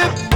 baby.